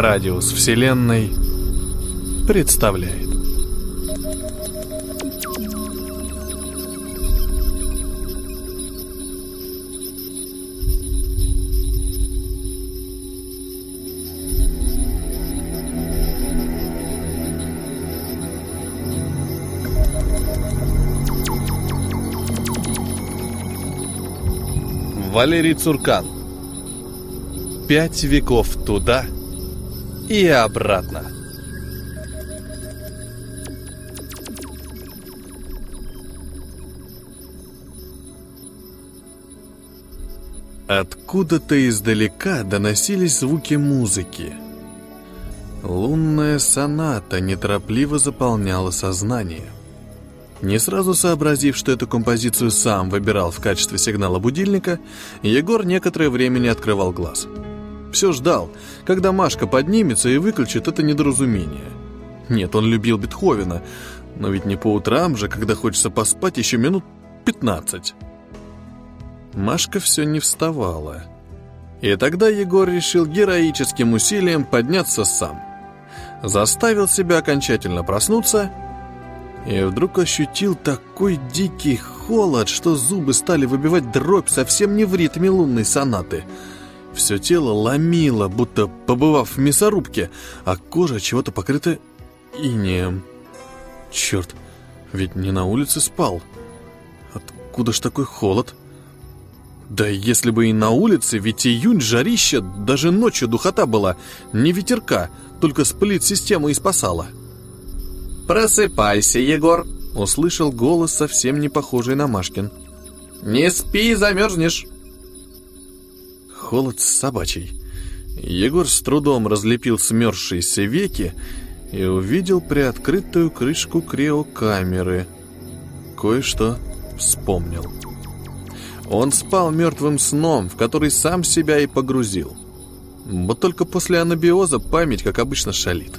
Радиус Вселенной представляет. Валерий Цуркан. Пять веков туда и обратно. Откуда-то издалека доносились звуки музыки. Лунная соната неторопливо заполняла сознание. Не сразу сообразив, что эту композицию сам выбирал в качестве сигнала будильника, Егор некоторое время не открывал глаз. Все ждал, когда Машка поднимется и выключит это недоразумение. Нет, он любил Бетховена, но ведь не по утрам же, когда хочется поспать еще минут пятнадцать. Машка все не вставала. И тогда Егор решил героическим усилием подняться сам. Заставил себя окончательно проснуться и вдруг ощутил такой дикий холод, что зубы стали выбивать дробь совсем не в ритме лунной сонаты. Все тело ломило, будто побывав в мясорубке, а кожа чего-то покрыта инеем. Черт, ведь не на улице спал. Откуда ж такой холод? Да если бы и на улице, ведь июнь жарища, даже ночью духота была, не ветерка, только сплит-систему и спасала. «Просыпайся, Егор!» — услышал голос, совсем не похожий на Машкин. «Не спи, замерзнешь!» Холод собачий. Егор с трудом разлепил смерзшиеся веки и увидел приоткрытую крышку криокамеры. Кое-что вспомнил. Он спал мертвым сном, в который сам себя и погрузил. Вот только после анабиоза память, как обычно, шалит.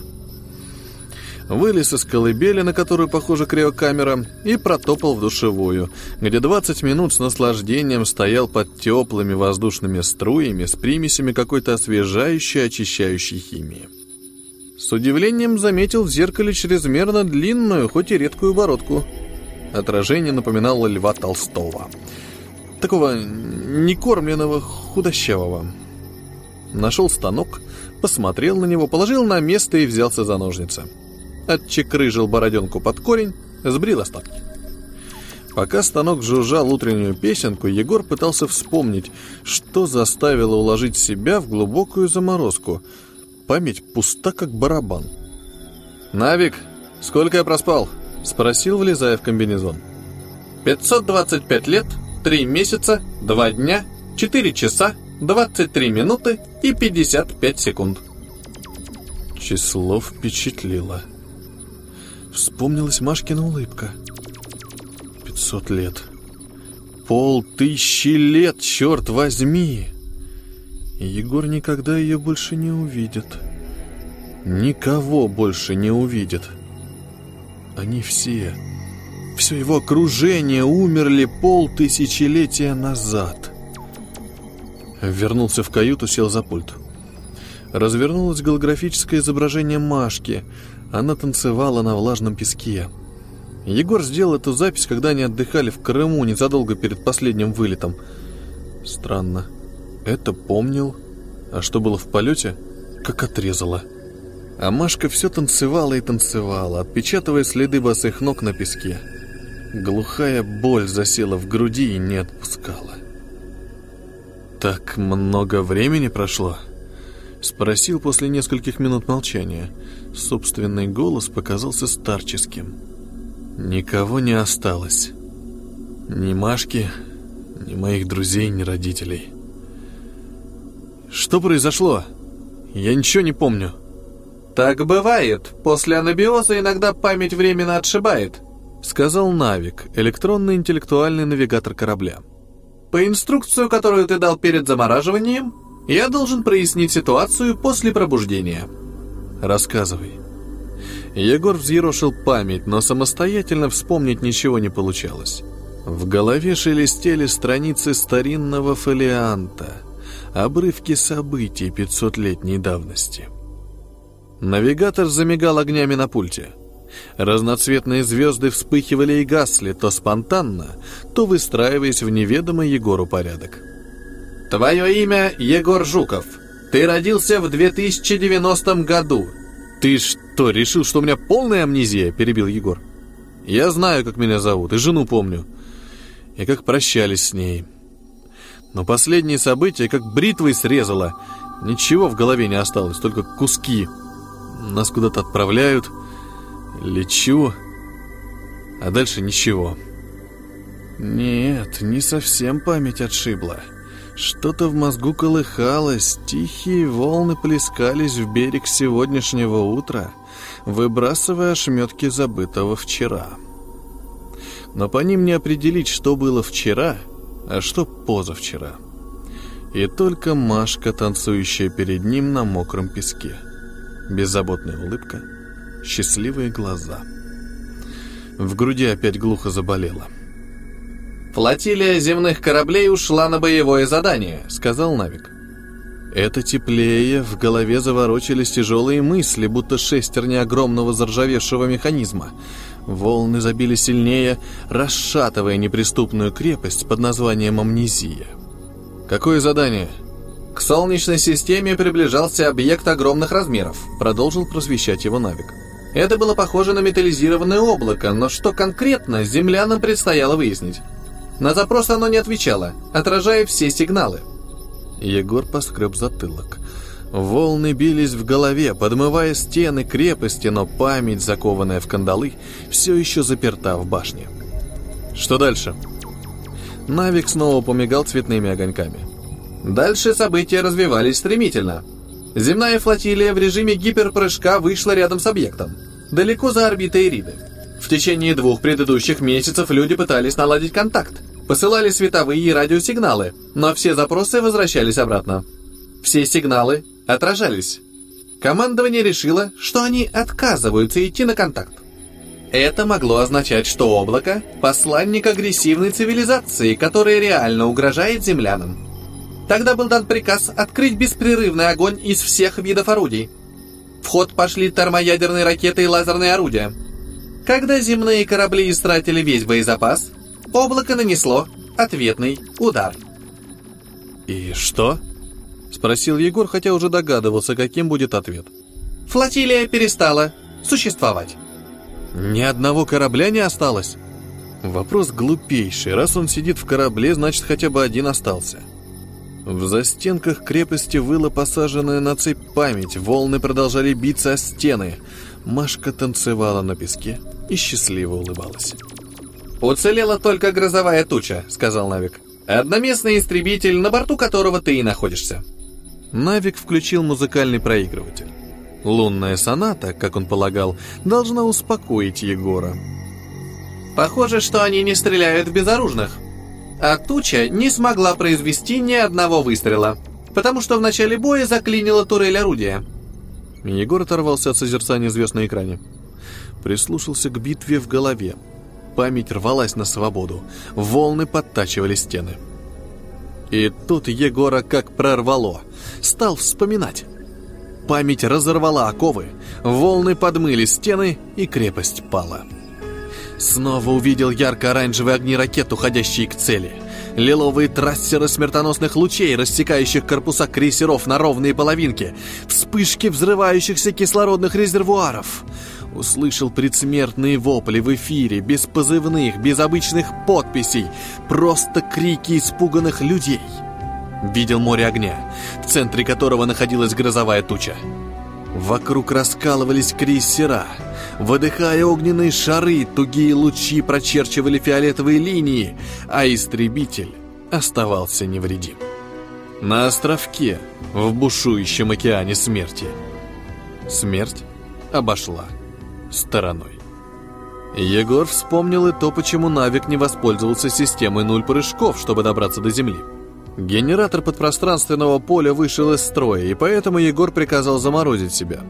Вылез из колыбели, на которую похожа криокамера, и протопал в душевую, где 20 минут с наслаждением стоял под теплыми воздушными струями с примесями какой-то освежающей, очищающей химии. С удивлением заметил в зеркале чрезмерно длинную, хоть и редкую бородку. Отражение напоминало Льва Толстого. Такого некормленного, худощавого. Нашел станок, посмотрел на него, положил на место и взялся за ножницы отчекрыжил бороденку под корень, сбрил остатки. Пока станок жужжал утреннюю песенку, Егор пытался вспомнить, что заставило уложить себя в глубокую заморозку. Память пуста, как барабан. «Навик, сколько я проспал?» — спросил, влезая в комбинезон. «525 лет, 3 месяца, 2 дня, 4 часа, 23 минуты и 55 секунд». Число впечатлило. Вспомнилась Машкина улыбка. Пятьсот лет. Пол тысячи лет, черт возьми! Егор никогда ее больше не увидит. Никого больше не увидит. Они все, все его окружение умерли полтысячелетия назад. Вернулся в каюту, сел за пульт. Развернулось голографическое изображение Машки — она танцевала на влажном песке. Егор сделал эту запись, когда они отдыхали в Крыму незадолго перед последним вылетом. Странно. Это помнил. А что было в полете? Как отрезало. А Машка все танцевала и танцевала, отпечатывая следы босых ног на песке. Глухая боль засела в груди и не отпускала. Так много времени прошло? Спросил после нескольких минут молчания. Собственный голос показался старческим. Никого не осталось. Ни Машки, ни моих друзей, ни родителей. Что произошло? Я ничего не помню. Так бывает. После анабиоза иногда память временно отшибает, сказал Навик, электронный интеллектуальный навигатор корабля. По инструкцию, которую ты дал перед замораживанием, я должен прояснить ситуацию после пробуждения. Рассказывай. Егор взъерошил память, но самостоятельно вспомнить ничего не получалось. В голове шелестели страницы старинного фолианта, обрывки событий пятисотлетней давности. Навигатор замигал огнями на пульте. Разноцветные звезды вспыхивали и гасли то спонтанно, то выстраиваясь в неведомый Егору порядок. «Твое имя Егор Жуков. Ты родился в 2090 году». «Ты что, решил, что у меня полная амнезия?» – перебил Егор. «Я знаю, как меня зовут, и жену помню. И как прощались с ней. Но последние события как бритвой срезало. Ничего в голове не осталось, только куски. Нас куда-то отправляют, лечу, а дальше ничего. Нет, не совсем память отшибла. Что-то в мозгу колыхалось, тихие волны плескались в берег сегодняшнего утра, выбрасывая ошметки забытого вчера. Но по ним не определить, что было вчера, а что позавчера. И только Машка, танцующая перед ним на мокром песке. Беззаботная улыбка, счастливые глаза. В груди опять глухо заболело. «Флотилия земных кораблей ушла на боевое задание», — сказал Навик. Это теплее, в голове заворочились тяжелые мысли, будто шестерни огромного заржавевшего механизма. Волны забили сильнее, расшатывая неприступную крепость под названием Амнезия. «Какое задание?» «К Солнечной системе приближался объект огромных размеров», — продолжил просвещать его Навик. «Это было похоже на металлизированное облако, но что конкретно, землянам предстояло выяснить. На запрос оно не отвечало, отражая все сигналы. Егор поскреб затылок. Волны бились в голове, подмывая стены крепости, но память, закованная в кандалы, все еще заперта в башне. Что дальше? Навик снова помигал цветными огоньками. Дальше события развивались стремительно. Земная флотилия в режиме гиперпрыжка вышла рядом с объектом, далеко за орбитой Ириды. В течение двух предыдущих месяцев люди пытались наладить контакт, посылали световые и радиосигналы, но все запросы возвращались обратно. Все сигналы отражались. Командование решило, что они отказываются идти на контакт. Это могло означать, что облако – посланник агрессивной цивилизации, которая реально угрожает землянам. Тогда был дан приказ открыть беспрерывный огонь из всех видов орудий. В ход пошли термоядерные ракеты и лазерные орудия – когда земные корабли истратили весь боезапас, облако нанесло ответный удар. «И что?» — спросил Егор, хотя уже догадывался, каким будет ответ. «Флотилия перестала существовать». «Ни одного корабля не осталось?» Вопрос глупейший. Раз он сидит в корабле, значит, хотя бы один остался. В застенках крепости выла посаженная на цепь память, волны продолжали биться о стены. Машка танцевала на песке и счастливо улыбалась. «Уцелела только грозовая туча», — сказал Навик. «Одноместный истребитель, на борту которого ты и находишься». Навик включил музыкальный проигрыватель. Лунная соната, как он полагал, должна успокоить Егора. «Похоже, что они не стреляют в безоружных. А туча не смогла произвести ни одного выстрела, потому что в начале боя заклинила турель орудия». Егор оторвался от созерцания звезд на экране. Прислушался к битве в голове. Память рвалась на свободу. Волны подтачивали стены. И тут Егора как прорвало. Стал вспоминать. Память разорвала оковы, волны подмыли стены, и крепость пала. Снова увидел ярко-оранжевые огни ракет, уходящие к цели. Лиловые трассеры смертоносных лучей, рассекающих корпуса крейсеров на ровные половинки. Вспышки взрывающихся кислородных резервуаров. Услышал предсмертные вопли в эфире, без позывных, без обычных подписей. Просто крики испуганных людей. Видел море огня, в центре которого находилась грозовая туча. Вокруг раскалывались крейсера. Выдыхая огненные шары, тугие лучи прочерчивали фиолетовые линии, а истребитель оставался невредим. На островке, в бушующем океане смерти. Смерть обошла стороной. Егор вспомнил и то, почему Навик не воспользовался системой нуль прыжков, чтобы добраться до Земли. Генератор подпространственного поля вышел из строя, и поэтому Егор приказал заморозить себя.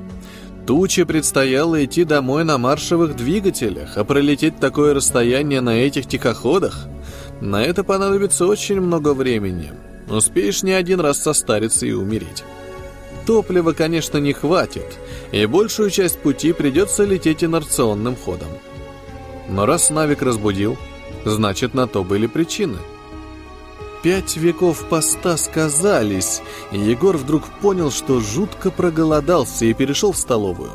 Туче предстояло идти домой на маршевых двигателях, а пролететь такое расстояние на этих тихоходах, на это понадобится очень много времени. Успеешь не один раз состариться и умереть. Топлива, конечно, не хватит, и большую часть пути придется лететь инерционным ходом. Но раз Навик разбудил, значит, на то были причины. Пять веков поста сказались, и Егор вдруг понял, что жутко проголодался и перешел в столовую.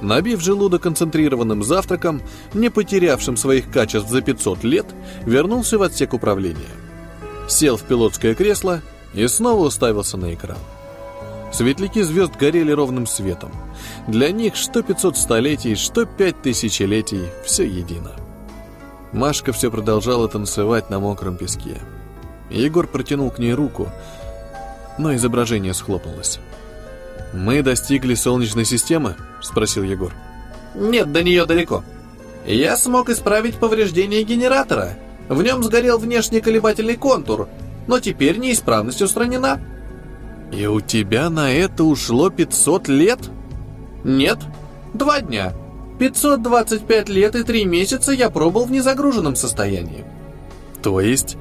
Набив желудок концентрированным завтраком, не потерявшим своих качеств за 500 лет, вернулся в отсек управления. Сел в пилотское кресло и снова уставился на экран. Светляки звезд горели ровным светом. Для них что 500 столетий, что 5 тысячелетий – все едино. Машка все продолжала танцевать на мокром песке. Егор протянул к ней руку, но изображение схлопнулось. «Мы достигли Солнечной системы?» – спросил Егор. «Нет, до нее далеко. Я смог исправить повреждение генератора. В нем сгорел внешний колебательный контур, но теперь неисправность устранена». «И у тебя на это ушло 500 лет?» «Нет, два дня. 525 лет и три месяца я пробыл в незагруженном состоянии». «То есть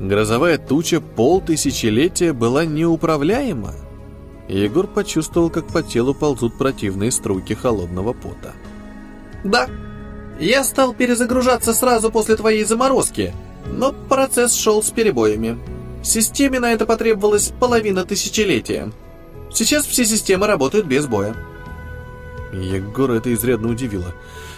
грозовая туча полтысячелетия была неуправляема?» Егор почувствовал, как по телу ползут противные струйки холодного пота. «Да, я стал перезагружаться сразу после твоей заморозки, но процесс шел с перебоями. Системе на это потребовалось половина тысячелетия. Сейчас все системы работают без боя». Егор это изрядно удивило.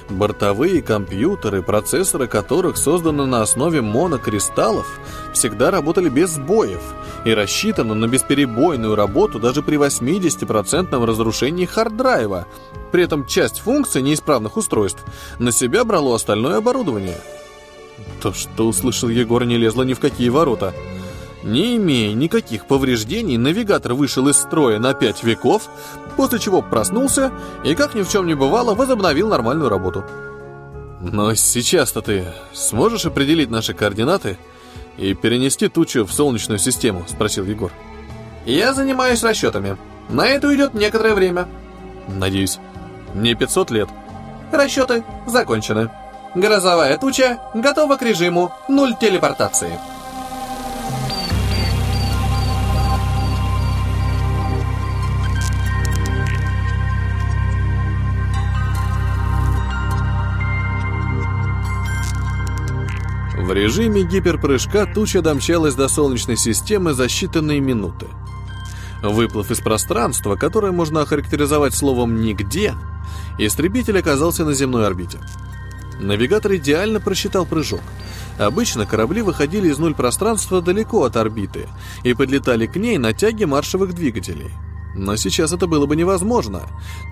Бортовые компьютеры, процессоры которых созданы на основе монокристаллов, всегда работали без сбоев и рассчитаны на бесперебойную работу даже при 80% разрушении харддрайва. При этом часть функций неисправных устройств на себя брало остальное оборудование. То, что услышал Егор, не лезло ни в какие ворота. Не имея никаких повреждений, навигатор вышел из строя на пять веков, после чего проснулся и, как ни в чем не бывало, возобновил нормальную работу. Но сейчас-то ты сможешь определить наши координаты и перенести тучу в Солнечную систему? Спросил Егор. Я занимаюсь расчетами. На это уйдет некоторое время. Надеюсь, не 500 лет. Расчеты закончены. Грозовая туча готова к режиму нуль телепортации. В режиме гиперпрыжка туча домчалась до Солнечной системы за считанные минуты. Выплыв из пространства, которое можно охарактеризовать словом «нигде», истребитель оказался на земной орбите. Навигатор идеально просчитал прыжок. Обычно корабли выходили из нуль пространства далеко от орбиты и подлетали к ней на тяге маршевых двигателей. Но сейчас это было бы невозможно.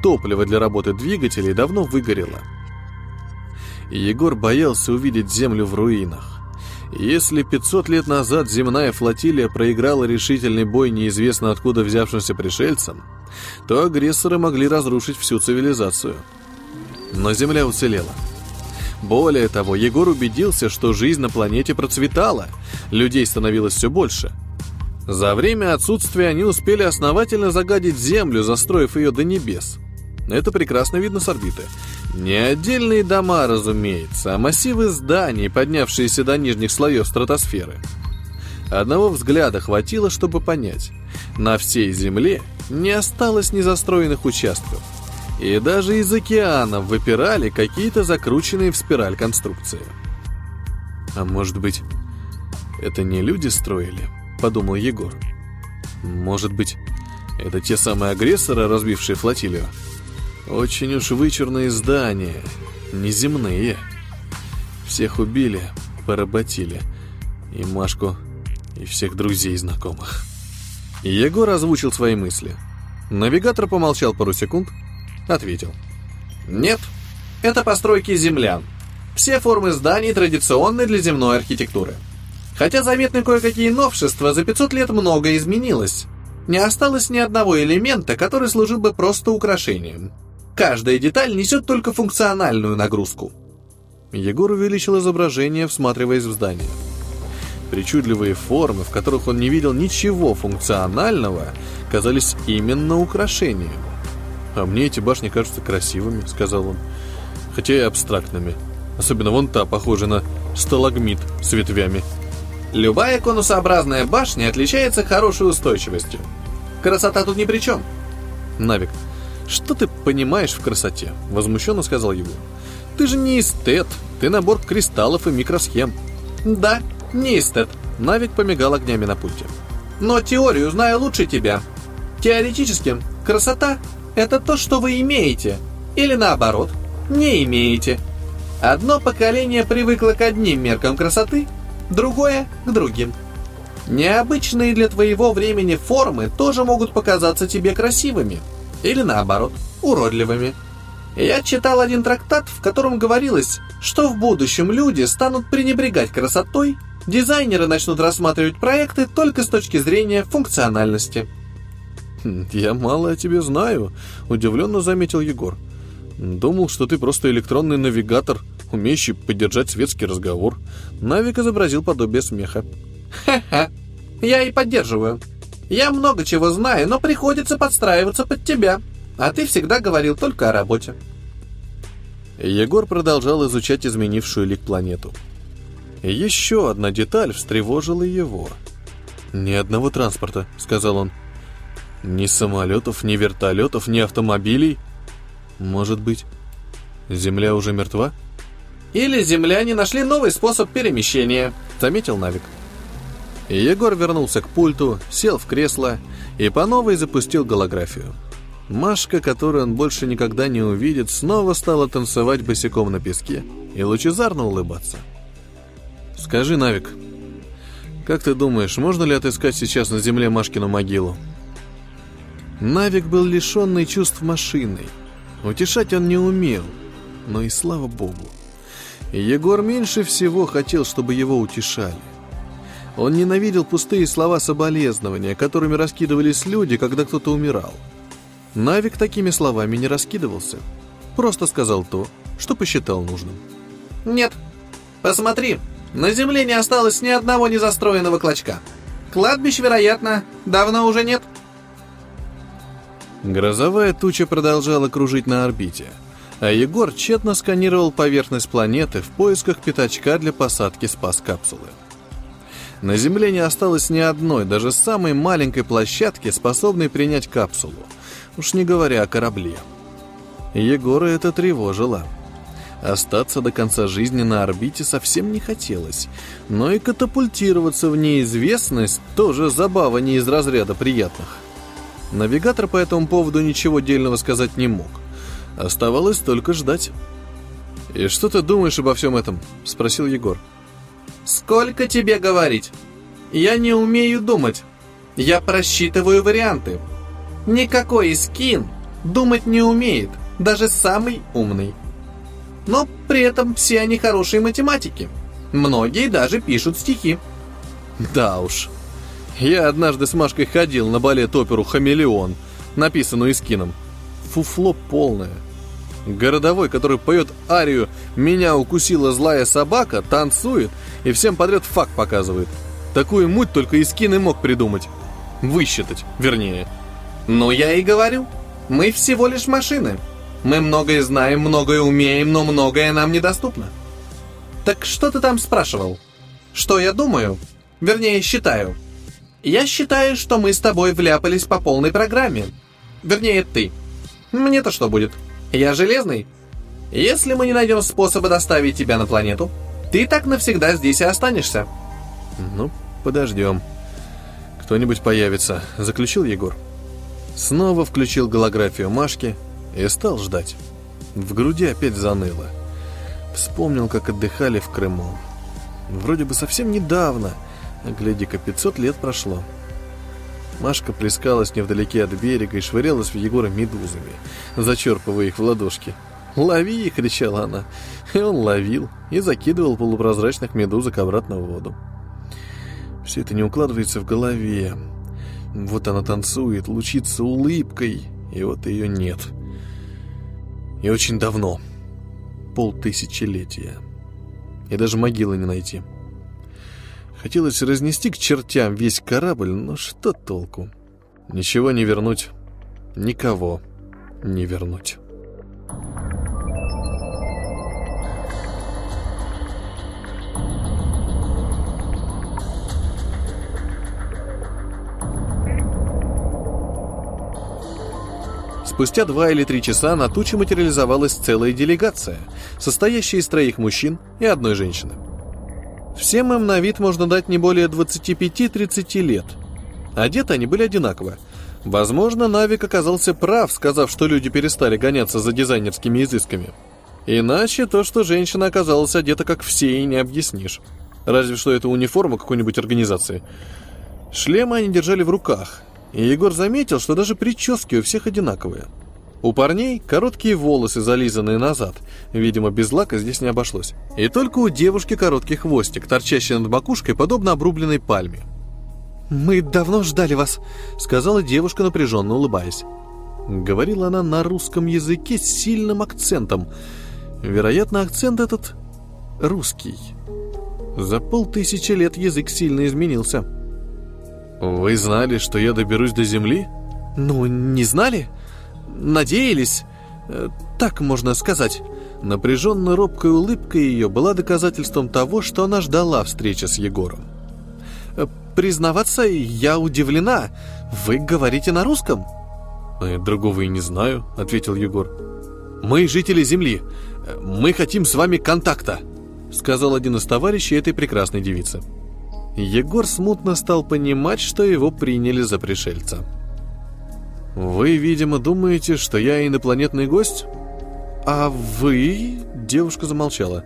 Топливо для работы двигателей давно выгорело. Егор боялся увидеть Землю в руинах. Если 500 лет назад земная флотилия проиграла решительный бой неизвестно откуда взявшимся пришельцам, то агрессоры могли разрушить всю цивилизацию. Но Земля уцелела. Более того, Егор убедился, что жизнь на планете процветала, людей становилось все больше. За время отсутствия они успели основательно загадить Землю, застроив ее до небес. Это прекрасно видно с орбиты. Не отдельные дома, разумеется, а массивы зданий, поднявшиеся до нижних слоев стратосферы. Одного взгляда хватило, чтобы понять. На всей Земле не осталось незастроенных участков. И даже из океанов выпирали какие-то закрученные в спираль конструкции. А может быть, это не люди строили? Подумал Егор. Может быть, это те самые агрессоры, разбившие флотилию? Очень уж вычурные здания, неземные. Всех убили, поработили. И Машку, и всех друзей и знакомых. Егор озвучил свои мысли. Навигатор помолчал пару секунд, ответил. Нет, это постройки землян. Все формы зданий традиционны для земной архитектуры. Хотя заметны кое-какие новшества, за 500 лет многое изменилось. Не осталось ни одного элемента, который служил бы просто украшением. Каждая деталь несет только функциональную нагрузку. Егор увеличил изображение, всматриваясь в здание. Причудливые формы, в которых он не видел ничего функционального, казались именно украшением. «А мне эти башни кажутся красивыми», — сказал он. «Хотя и абстрактными. Особенно вон та, похожа на сталагмит с ветвями». Любая конусообразная башня отличается хорошей устойчивостью. Красота тут ни при чем. «Навик, что ты понимаешь в красоте?» — возмущенно сказал Егор. «Ты же не эстет, ты набор кристаллов и микросхем». «Да, не эстет», — Навик помигал огнями на пульте. «Но теорию знаю лучше тебя. Теоретически, красота — это то, что вы имеете, или наоборот, не имеете. Одно поколение привыкло к одним меркам красоты, другое — к другим. Необычные для твоего времени формы тоже могут показаться тебе красивыми, или наоборот, уродливыми. Я читал один трактат, в котором говорилось, что в будущем люди станут пренебрегать красотой, дизайнеры начнут рассматривать проекты только с точки зрения функциональности. «Хм, «Я мало о тебе знаю», — удивленно заметил Егор. «Думал, что ты просто электронный навигатор, умеющий поддержать светский разговор». Навик изобразил подобие смеха. «Ха-ха, я и поддерживаю. Я много чего знаю, но приходится подстраиваться под тебя, а ты всегда говорил только о работе». Егор продолжал изучать изменившую лик планету. Еще одна деталь встревожила его. «Ни одного транспорта», — сказал он. Ни самолетов, ни вертолетов, ни автомобилей. Может быть, Земля уже мертва? Или земляне нашли новый способ перемещения, заметил Навик. Егор вернулся к пульту, сел в кресло и по новой запустил голографию. Машка, которую он больше никогда не увидит, снова стала танцевать босиком на песке и лучезарно улыбаться. «Скажи, Навик, как ты думаешь, можно ли отыскать сейчас на земле Машкину могилу?» Навик был лишенный чувств машиной. Утешать он не умел, но и слава богу. Егор меньше всего хотел, чтобы его утешали. Он ненавидел пустые слова соболезнования, которыми раскидывались люди, когда кто-то умирал. Навик такими словами не раскидывался. Просто сказал то, что посчитал нужным. «Нет. Посмотри, на земле не осталось ни одного незастроенного клочка. Кладбищ, вероятно, давно уже нет». Грозовая туча продолжала кружить на орбите, а Егор тщетно сканировал поверхность планеты в поисках пятачка для посадки спас-капсулы. На Земле не осталось ни одной, даже самой маленькой площадки, способной принять капсулу, уж не говоря о корабле. Егора это тревожило. Остаться до конца жизни на орбите совсем не хотелось, но и катапультироваться в неизвестность тоже забава не из разряда приятных. Навигатор по этому поводу ничего дельного сказать не мог. Оставалось только ждать. «И что ты думаешь обо всем этом?» — спросил Егор. «Сколько тебе говорить? Я не умею думать. Я просчитываю варианты. Никакой скин думать не умеет, даже самый умный. Но при этом все они хорошие математики. Многие даже пишут стихи». «Да уж», я однажды с Машкой ходил на балет-оперу «Хамелеон», написанную Искином. Фуфло полное. Городовой, который поет арию «Меня укусила злая собака», танцует и всем подряд факт показывает. Такую муть только Искин и мог придумать. Высчитать, вернее. Ну, я и говорю. Мы всего лишь машины. Мы многое знаем, многое умеем, но многое нам недоступно. Так что ты там спрашивал? Что я думаю? Вернее, считаю. Я считаю, что мы с тобой вляпались по полной программе. Вернее, ты. Мне-то что будет? Я железный. Если мы не найдем способа доставить тебя на планету, ты так навсегда здесь и останешься. Ну, подождем. Кто-нибудь появится, заключил Егор. Снова включил голографию Машки и стал ждать. В груди опять заныло. Вспомнил, как отдыхали в Крыму. Вроде бы совсем недавно — Гляди-ка, 500 лет прошло. Машка плескалась невдалеке от берега и швырялась в Егора медузами, зачерпывая их в ладошки. «Лови!» — кричала она. И он ловил и закидывал полупрозрачных медузок обратно в воду. Все это не укладывается в голове. Вот она танцует, лучится улыбкой, и вот ее нет. И очень давно. Полтысячелетия. И даже могилы не найти. — Хотелось разнести к чертям весь корабль, но что толку? Ничего не вернуть, никого не вернуть. спустя два или три часа на туче материализовалась целая делегация, состоящая из троих мужчин и одной женщины. Всем им на вид можно дать не более 25-30 лет. Одеты они были одинаково. Возможно, Навик оказался прав, сказав, что люди перестали гоняться за дизайнерскими изысками. Иначе то, что женщина оказалась одета как все, и не объяснишь. Разве что это униформа какой-нибудь организации. Шлемы они держали в руках, и Егор заметил, что даже прически у всех одинаковые. У парней короткие волосы, зализанные назад. Видимо, без лака здесь не обошлось. И только у девушки короткий хвостик, торчащий над макушкой, подобно обрубленной пальме. «Мы давно ждали вас», — сказала девушка, напряженно улыбаясь. Говорила она на русском языке с сильным акцентом. Вероятно, акцент этот русский. За полтысячи лет язык сильно изменился. «Вы знали, что я доберусь до Земли?» «Ну, не знали. Надеялись. Э, так можно сказать». Напряженно робкая улыбка ее была доказательством того, что она ждала встречи с Егором. «Э, «Признаваться, я удивлена. Вы говорите на русском?» «Э, «Другого и не знаю», — ответил Егор. «Мы жители Земли. Мы хотим с вами контакта», — сказал один из товарищей этой прекрасной девицы. Егор смутно стал понимать, что его приняли за пришельца. «Вы, видимо, думаете, что я инопланетный гость?» «А вы...» — девушка замолчала.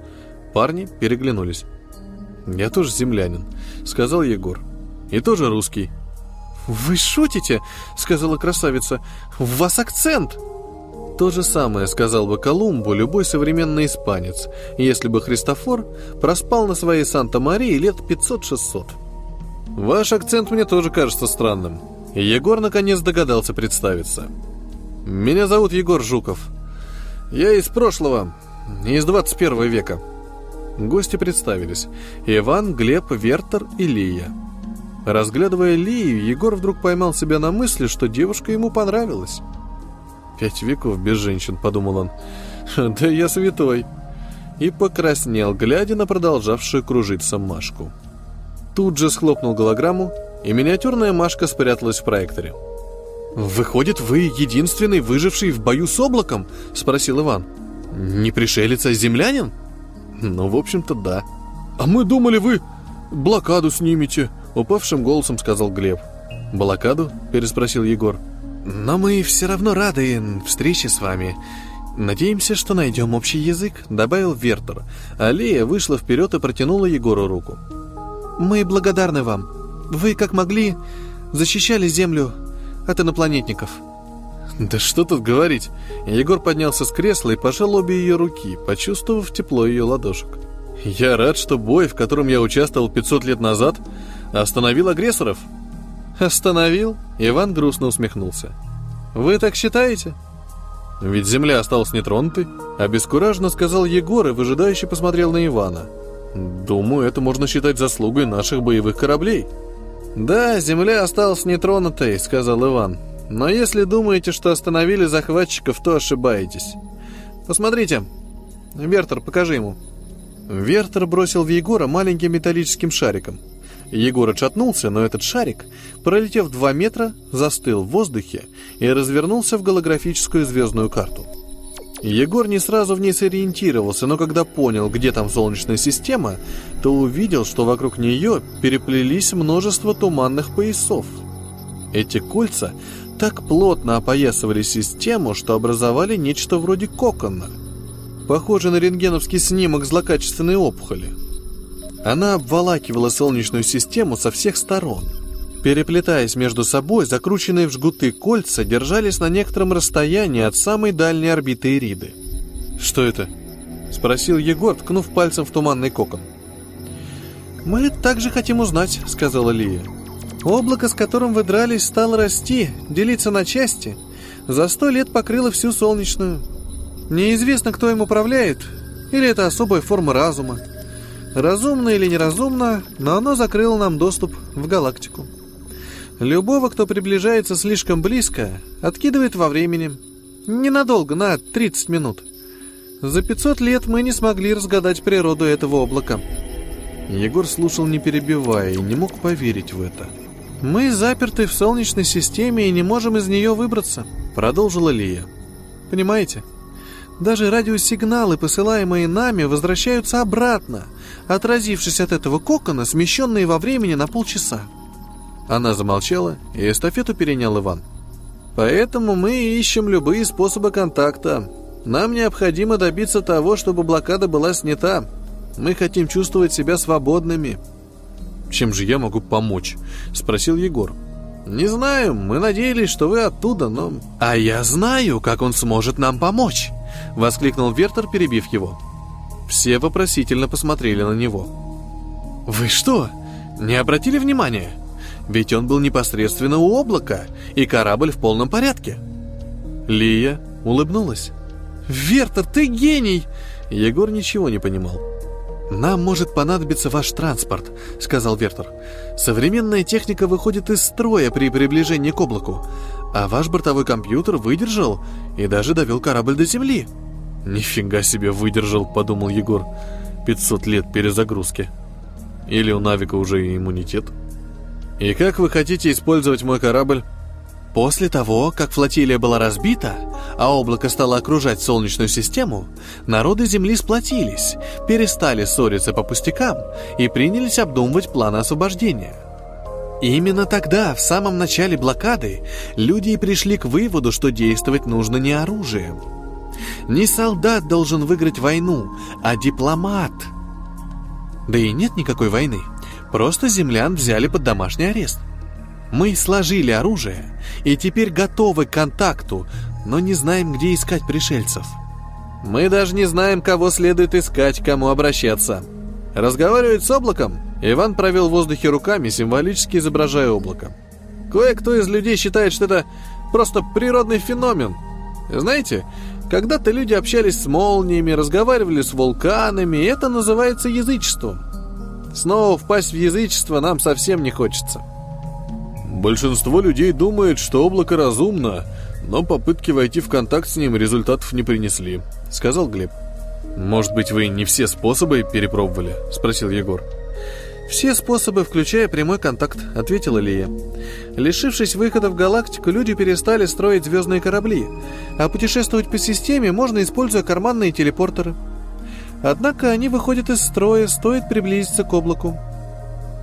Парни переглянулись. «Я тоже землянин», — сказал Егор. «И тоже русский». «Вы шутите?» — сказала красавица. «У вас акцент!» То же самое сказал бы Колумбу любой современный испанец, если бы Христофор проспал на своей Санта-Марии лет 500-600. Ваш акцент мне тоже кажется странным. Егор наконец догадался представиться. Меня зовут Егор Жуков. Я из прошлого, из 21 века. Гости представились. Иван, Глеб, Вертер и Лия. Разглядывая Лию, Егор вдруг поймал себя на мысли, что девушка ему понравилась. «Пять веков без женщин», — подумал он. «Да я святой». И покраснел, глядя на продолжавшую кружиться Машку. Тут же схлопнул голограмму, и миниатюрная Машка спряталась в проекторе. «Выходит, вы единственный выживший в бою с облаком?» — спросил Иван. «Не пришелец, а землянин?» «Ну, в общем-то, да». «А мы думали, вы блокаду снимете», — упавшим голосом сказал Глеб. «Блокаду?» — переспросил Егор. Но мы все равно рады встрече с вами. Надеемся, что найдем общий язык», — добавил Вертер. Алия вышла вперед и протянула Егору руку. «Мы благодарны вам. Вы, как могли, защищали Землю от инопланетников». «Да что тут говорить?» Егор поднялся с кресла и пожал обе ее руки, почувствовав тепло ее ладошек. «Я рад, что бой, в котором я участвовал 500 лет назад, остановил агрессоров». «Остановил?» Иван грустно усмехнулся. «Вы так считаете?» «Ведь земля осталась нетронутой», — обескураженно сказал Егор и выжидающе посмотрел на Ивана. «Думаю, это можно считать заслугой наших боевых кораблей». «Да, земля осталась нетронутой», — сказал Иван. «Но если думаете, что остановили захватчиков, то ошибаетесь. Посмотрите. Вертер, покажи ему». Вертер бросил в Егора маленьким металлическим шариком — Егор отшатнулся, но этот шарик, пролетев два метра, застыл в воздухе и развернулся в голографическую звездную карту. Егор не сразу в ней сориентировался, но когда понял, где там Солнечная система, то увидел, что вокруг нее переплелись множество туманных поясов. Эти кольца так плотно опоясывали систему, что образовали нечто вроде кокона. Похоже на рентгеновский снимок злокачественной опухоли. Она обволакивала Солнечную систему со всех сторон. Переплетаясь между собой, закрученные в жгуты кольца держались на некотором расстоянии от самой дальней орбиты Ириды. «Что это?» — спросил Егор, ткнув пальцем в туманный кокон. «Мы также хотим узнать», — сказала Лия. «Облако, с которым вы дрались, стало расти, делиться на части. За сто лет покрыло всю Солнечную. Неизвестно, кто им управляет, или это особая форма разума. Разумно или неразумно, но оно закрыло нам доступ в галактику. Любого, кто приближается слишком близко, откидывает во времени. Ненадолго, на 30 минут. За 500 лет мы не смогли разгадать природу этого облака. Егор слушал не перебивая и не мог поверить в это. Мы заперты в Солнечной системе и не можем из нее выбраться. Продолжила Лия. Понимаете? Даже радиосигналы, посылаемые нами, возвращаются обратно, отразившись от этого кокона, смещенные во времени на полчаса. Она замолчала, и эстафету перенял Иван. Поэтому мы ищем любые способы контакта. Нам необходимо добиться того, чтобы блокада была снята. Мы хотим чувствовать себя свободными. Чем же я могу помочь? Спросил Егор. Не знаю, мы надеялись, что вы оттуда, но... А я знаю, как он сможет нам помочь! Воскликнул Вертер, перебив его. Все вопросительно посмотрели на него. Вы что, не обратили внимания? Ведь он был непосредственно у облака, и корабль в полном порядке. Лия улыбнулась. «Вертер, ты гений!» Егор ничего не понимал. «Нам может понадобиться ваш транспорт», — сказал Вертер. «Современная техника выходит из строя при приближении к облаку, а ваш бортовой компьютер выдержал и даже довел корабль до Земли». «Нифига себе выдержал», — подумал Егор. «500 лет перезагрузки. Или у Навика уже иммунитет?» «И как вы хотите использовать мой корабль?» После того, как флотилия была разбита, а облако стало окружать Солнечную систему, народы Земли сплотились, перестали ссориться по пустякам и принялись обдумывать планы освобождения. Именно тогда, в самом начале блокады, люди и пришли к выводу, что действовать нужно не оружием. Не солдат должен выиграть войну, а дипломат. Да и нет никакой войны. Просто землян взяли под домашний арест. Мы сложили оружие и теперь готовы к контакту, но не знаем, где искать пришельцев. Мы даже не знаем, кого следует искать, кому обращаться. Разговаривать с облаком? Иван провел в воздухе руками, символически изображая облако. Кое-кто из людей считает, что это просто природный феномен. Знаете, когда-то люди общались с молниями, разговаривали с вулканами, и это называется язычеством. Снова впасть в язычество нам совсем не хочется. Большинство людей думает, что облако разумно, но попытки войти в контакт с ним результатов не принесли, сказал Глеб. Может быть, вы не все способы перепробовали? спросил Егор. «Все способы, включая прямой контакт», — ответила Лия. «Лишившись выхода в галактику, люди перестали строить звездные корабли, а путешествовать по системе можно, используя карманные телепортеры. Однако они выходят из строя, стоит приблизиться к облаку.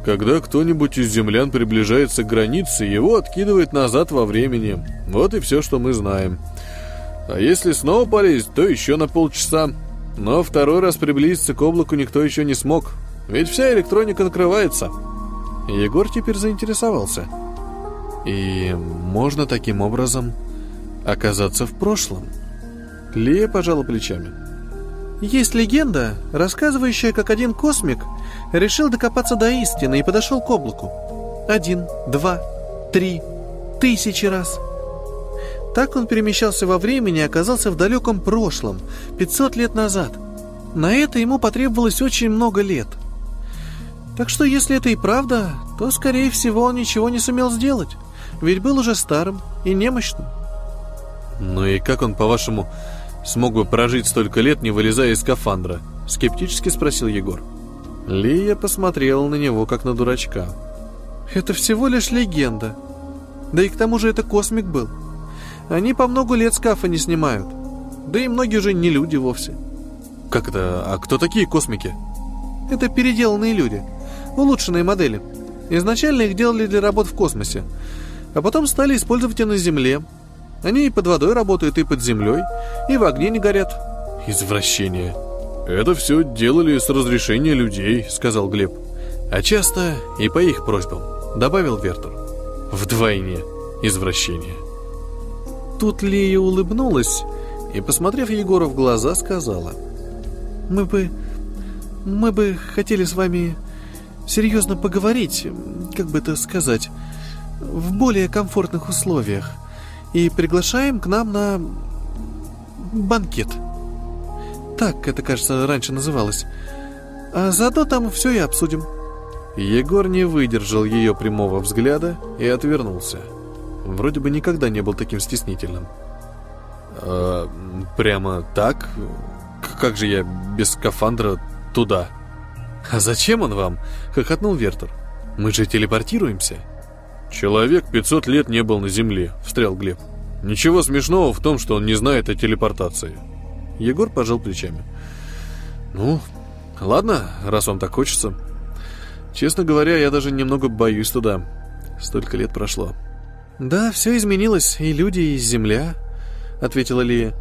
Когда кто-нибудь из землян приближается к границе, его откидывает назад во времени. Вот и все, что мы знаем. А если снова полезть, то еще на полчаса. Но второй раз приблизиться к облаку никто еще не смог. Ведь вся электроника накрывается. Егор теперь заинтересовался. И можно таким образом оказаться в прошлом. Лия пожала плечами. Есть легенда, рассказывающая, как один космик решил докопаться до истины и подошел к облаку. Один, два, три, тысячи раз. Так он перемещался во времени и оказался в далеком прошлом, 500 лет назад. На это ему потребовалось очень много лет. Так что если это и правда, то, скорее всего, он ничего не сумел сделать, ведь был уже старым и немощным. Ну и как он, по-вашему, смог бы прожить столько лет, не вылезая из скафандра?» — скептически спросил Егор. Лия посмотрела на него, как на дурачка. «Это всего лишь легенда. Да и к тому же это космик был. Они по много лет скафа не снимают. Да и многие уже не люди вовсе». «Как это? А кто такие космики?» «Это переделанные люди. Улучшенные модели. Изначально их делали для работ в космосе. А потом стали использовать и на Земле, они и под водой работают, и под землей, и в огне не горят. Извращение. Это все делали с разрешения людей, сказал Глеб. А часто и по их просьбам, добавил Вертер. Вдвойне извращение. Тут Лия улыбнулась и, посмотрев Егора в глаза, сказала. «Мы бы... мы бы хотели с вами серьезно поговорить, как бы это сказать, в более комфортных условиях и приглашаем к нам на банкет. Так это, кажется, раньше называлось. А заодно там все и обсудим». Егор не выдержал ее прямого взгляда и отвернулся. Вроде бы никогда не был таким стеснительным. «А, «Прямо так? Как же я без скафандра туда?» «А зачем он вам?» — хохотнул Вертер. «Мы же телепортируемся». «Человек 500 лет не был на Земле», — встрял Глеб. Ничего смешного в том, что он не знает о телепортации. Егор пожал плечами. Ну, ладно, раз вам так хочется. Честно говоря, я даже немного боюсь туда. Столько лет прошло. Да, все изменилось, и люди, и земля, ответила Лия.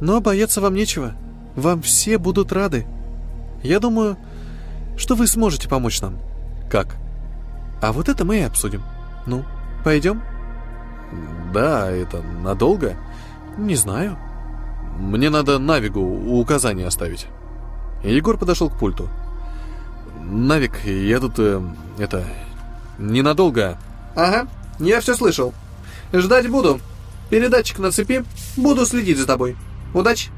Но бояться вам нечего. Вам все будут рады. Я думаю, что вы сможете помочь нам. Как? А вот это мы и обсудим. Ну, пойдем? Да, это надолго? Не знаю. Мне надо Навигу указания оставить. Егор подошел к пульту. Навик, я тут, э, это, ненадолго. Ага, я все слышал. Ждать буду. Передатчик на цепи, буду следить за тобой. Удачи.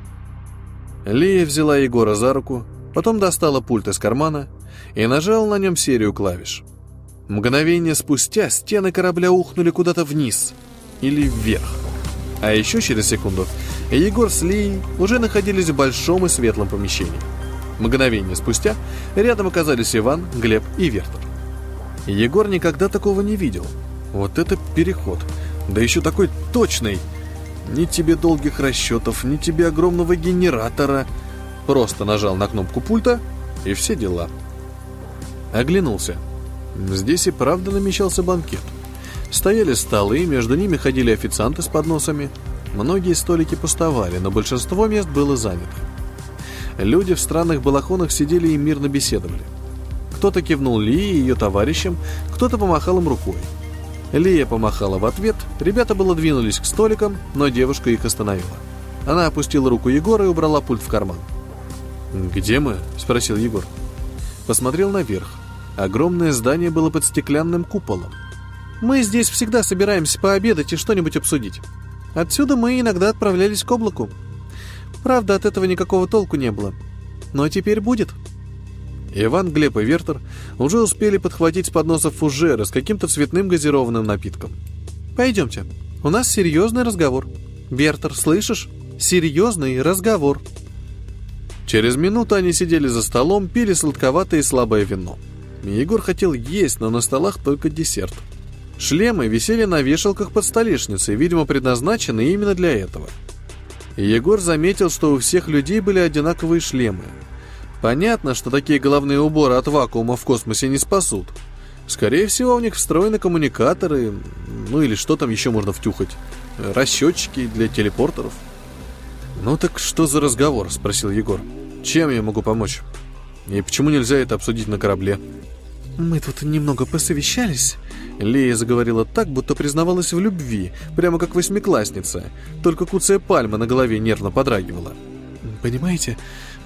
Лия взяла Егора за руку, потом достала пульт из кармана и нажала на нем серию клавиш. Мгновение спустя стены корабля ухнули куда-то вниз или вверх. А еще через секунду Егор с Лией уже находились в большом и светлом помещении. Мгновение спустя рядом оказались Иван, Глеб и Вертер. Егор никогда такого не видел. Вот это переход. Да еще такой точный. Ни тебе долгих расчетов, ни тебе огромного генератора. Просто нажал на кнопку пульта, и все дела. Оглянулся. Здесь и правда намечался банкет. Стояли столы, между ними ходили официанты с подносами. Многие столики пустовали, но большинство мест было занято. Люди в странных балахонах сидели и мирно беседовали. Кто-то кивнул Лии и ее товарищам, кто-то помахал им рукой. Лия помахала в ответ, ребята было двинулись к столикам, но девушка их остановила. Она опустила руку Егора и убрала пульт в карман. «Где мы?» – спросил Егор. Посмотрел наверх. Огромное здание было под стеклянным куполом. Мы здесь всегда собираемся пообедать и что-нибудь обсудить. Отсюда мы иногда отправлялись к облаку. Правда, от этого никакого толку не было. Но теперь будет. Иван, Глеб и Вертер уже успели подхватить с подносов фужеры с каким-то цветным газированным напитком. «Пойдемте. У нас серьезный разговор. Вертер, слышишь? Серьезный разговор». Через минуту они сидели за столом, пили сладковатое и слабое вино. Егор хотел есть, но на столах только десерт. Шлемы висели на вешалках под столешницей, видимо, предназначены именно для этого. Егор заметил, что у всех людей были одинаковые шлемы. Понятно, что такие головные уборы от вакуума в космосе не спасут. Скорее всего, у них встроены коммуникаторы, ну или что там еще можно втюхать. Расчетчики для телепортеров. «Ну так что за разговор?» – спросил Егор. «Чем я могу помочь? И почему нельзя это обсудить на корабле?» «Мы тут немного посовещались». Лея заговорила так, будто признавалась в любви, прямо как восьмиклассница. Только куция пальма на голове нервно подрагивала. «Понимаете,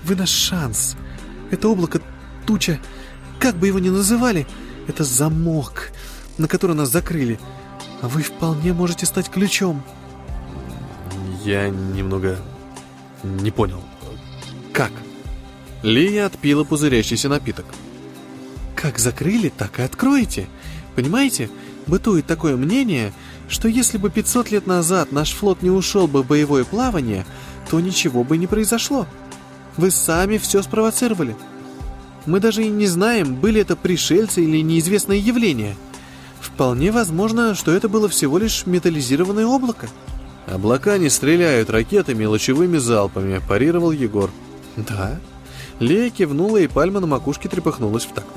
вы наш шанс. Это облако, туча, как бы его ни называли, это замок, на который нас закрыли. А вы вполне можете стать ключом». «Я немного не понял. Как?» Лия отпила пузырящийся напиток. Как закрыли, так и откроете. Понимаете, бытует такое мнение, что если бы 500 лет назад наш флот не ушел бы в боевое плавание, то ничего бы не произошло. Вы сами все спровоцировали. Мы даже и не знаем, были это пришельцы или неизвестное явление. Вполне возможно, что это было всего лишь металлизированное облако. Облака не стреляют ракетами и лучевыми залпами, парировал Егор. Да. Лея кивнула, и пальма на макушке трепыхнулась в такт.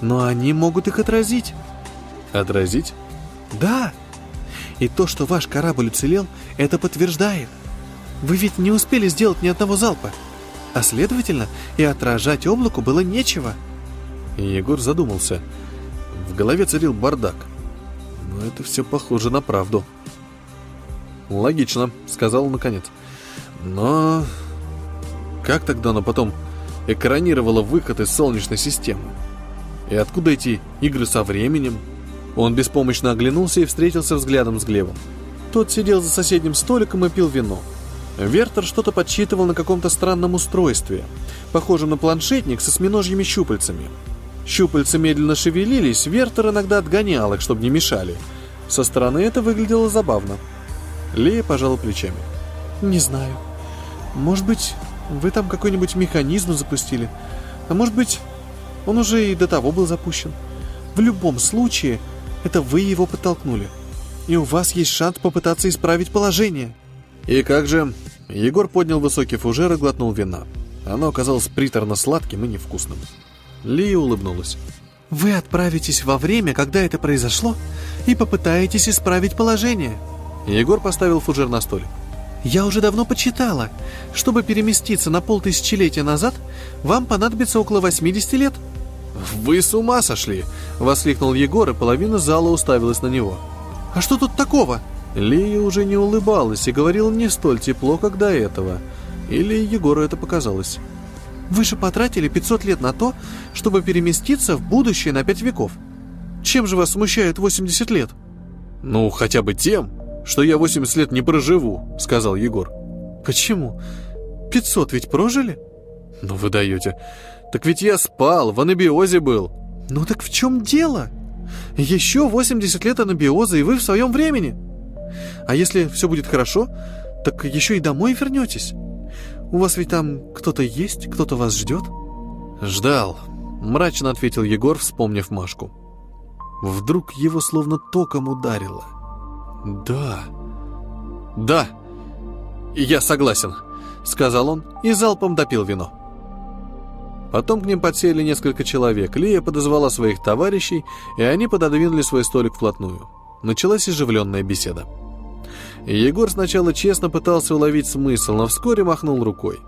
Но они могут их отразить. Отразить? Да. И то, что ваш корабль уцелел, это подтверждает. Вы ведь не успели сделать ни одного залпа. А следовательно, и отражать облаку было нечего. Егор задумался. В голове царил бардак. Но это все похоже на правду. «Логично», — сказал он наконец. «Но как тогда оно потом экранировало выход из Солнечной системы?» И откуда эти игры со временем? Он беспомощно оглянулся и встретился взглядом с Глебом. Тот сидел за соседним столиком и пил вино. Вертер что-то подсчитывал на каком-то странном устройстве, похожем на планшетник со осьминожьими щупальцами. Щупальца медленно шевелились, Вертер иногда отгонял их, чтобы не мешали. Со стороны это выглядело забавно. Лея пожала плечами. «Не знаю. Может быть, вы там какой-нибудь механизм запустили? А может быть, он уже и до того был запущен. В любом случае, это вы его подтолкнули. и у вас есть шанс попытаться исправить положение. И как же? Егор поднял высокий фужер и глотнул вина. Оно оказалось приторно-сладким и невкусным. Лия улыбнулась. Вы отправитесь во время, когда это произошло, и попытаетесь исправить положение. Егор поставил фужер на столик. Я уже давно почитала. Чтобы переместиться на полтысячелетия назад, вам понадобится около 80 лет. «Вы с ума сошли!» — воскликнул Егор, и половина зала уставилась на него. «А что тут такого?» Лия уже не улыбалась и говорила не столь тепло, как до этого. Или Егору это показалось. «Вы же потратили 500 лет на то, чтобы переместиться в будущее на 5 веков. Чем же вас смущает 80 лет?» «Ну, хотя бы тем, что я 80 лет не проживу», — сказал Егор. «Почему? 500 ведь прожили?» «Ну вы даете. Так ведь я спал, в анабиозе был». «Ну так в чем дело? Еще 80 лет анабиоза, и вы в своем времени. А если все будет хорошо, так еще и домой вернетесь. У вас ведь там кто-то есть, кто-то вас ждет?» «Ждал», — мрачно ответил Егор, вспомнив Машку. Вдруг его словно током ударило. «Да, да, я согласен», — сказал он и залпом допил вино. Потом к ним подсели несколько человек. Лия подозвала своих товарищей, и они пододвинули свой столик вплотную. Началась оживленная беседа. Егор сначала честно пытался уловить смысл, но вскоре махнул рукой.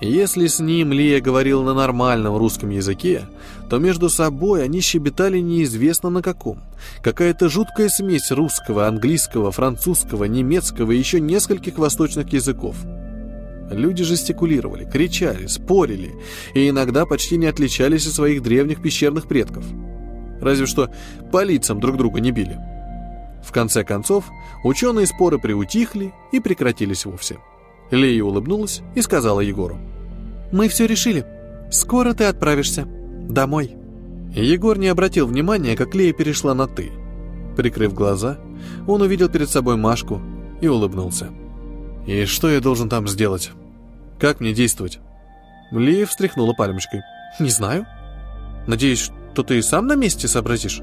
Если с ним Лия говорила на нормальном русском языке, то между собой они щебетали неизвестно на каком. Какая-то жуткая смесь русского, английского, французского, немецкого и еще нескольких восточных языков. Люди жестикулировали, кричали, спорили и иногда почти не отличались от своих древних пещерных предков. Разве что по лицам друг друга не били. В конце концов, ученые споры приутихли и прекратились вовсе. Лея улыбнулась и сказала Егору. «Мы все решили. Скоро ты отправишься. Домой». Егор не обратил внимания, как Лея перешла на «ты». Прикрыв глаза, он увидел перед собой Машку и улыбнулся. «И что я должен там сделать? Как мне действовать?» Лея встряхнула пальмочкой. «Не знаю. Надеюсь, что ты и сам на месте сообразишь.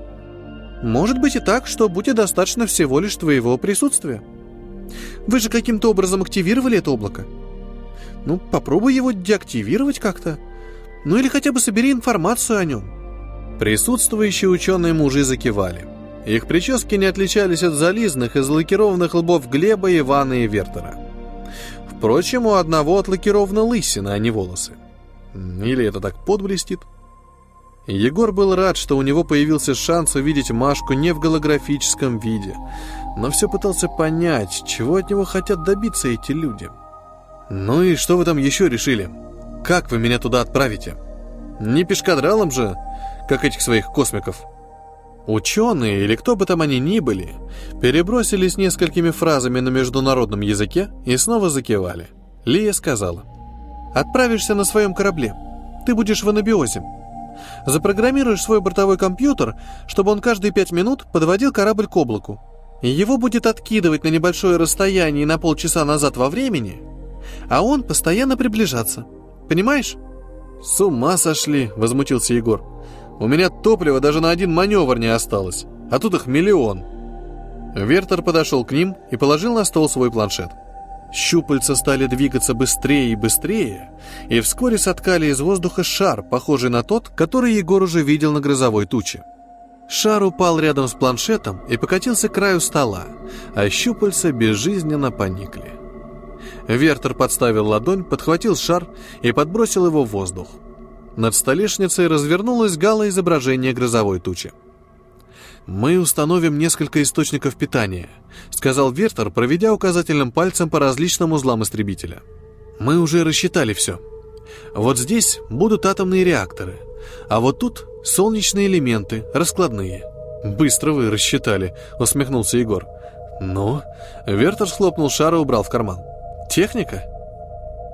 Может быть и так, что будет достаточно всего лишь твоего присутствия». Вы же каким-то образом активировали это облако. Ну, попробуй его деактивировать как-то. Ну или хотя бы собери информацию о нем. Присутствующие ученые мужи закивали. Их прически не отличались от зализанных и залакированных лбов Глеба, Ивана и Вертера. Впрочем, у одного отлакирована лысина, а не волосы. Или это так подблестит? Егор был рад, что у него появился шанс увидеть Машку не в голографическом виде, но все пытался понять, чего от него хотят добиться эти люди. «Ну и что вы там еще решили? Как вы меня туда отправите? Не пешкадралом же, как этих своих космиков?» Ученые, или кто бы там они ни были, перебросились несколькими фразами на международном языке и снова закивали. Лия сказала, «Отправишься на своем корабле. Ты будешь в анабиозе. Запрограммируешь свой бортовой компьютер, чтобы он каждые пять минут подводил корабль к облаку. Его будет откидывать на небольшое расстояние на полчаса назад во времени, а он постоянно приближаться. Понимаешь? «С ума сошли!» — возмутился Егор. «У меня топлива даже на один маневр не осталось, а тут их миллион». Вертер подошел к ним и положил на стол свой планшет. Щупальца стали двигаться быстрее и быстрее, и вскоре соткали из воздуха шар, похожий на тот, который Егор уже видел на грозовой туче. Шар упал рядом с планшетом и покатился к краю стола, а щупальца безжизненно поникли. Вертер подставил ладонь, подхватил шар и подбросил его в воздух. Над столешницей развернулось гало изображение грозовой тучи. «Мы установим несколько источников питания», — сказал Вертер, проведя указательным пальцем по различным узлам истребителя. «Мы уже рассчитали все. Вот здесь будут атомные реакторы, а вот тут солнечные элементы, раскладные». «Быстро вы рассчитали», — усмехнулся Егор. «Ну?» Вертер схлопнул шар и убрал в карман. «Техника?»